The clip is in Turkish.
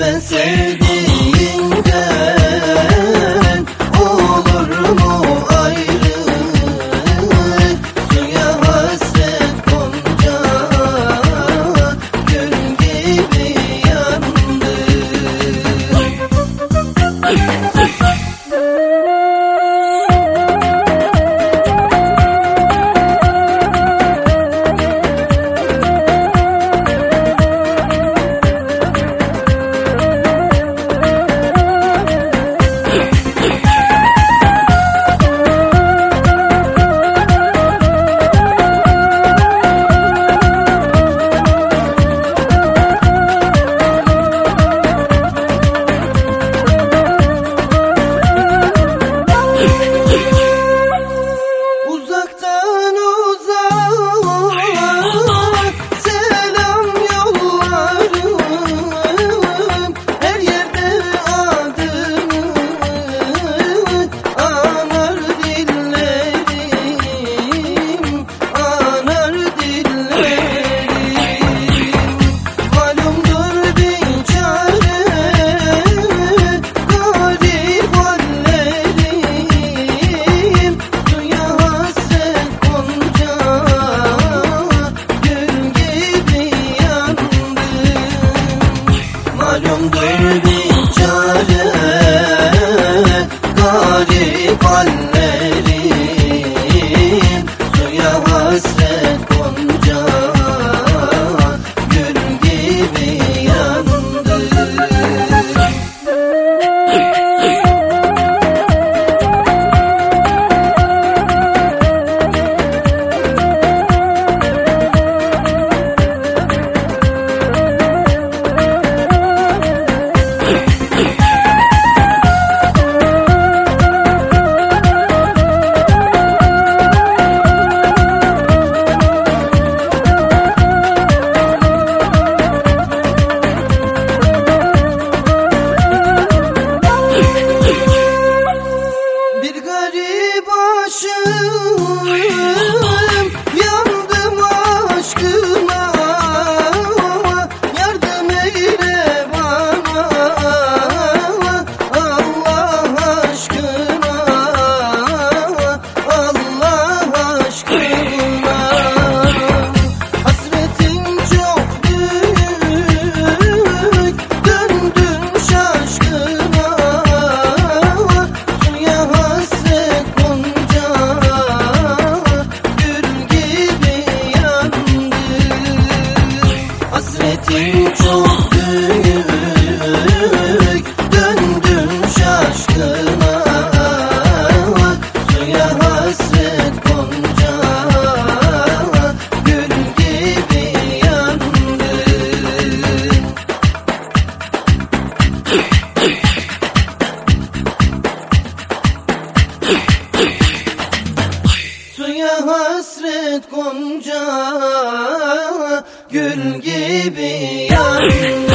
haven't house. Hasret Gül gibi yandı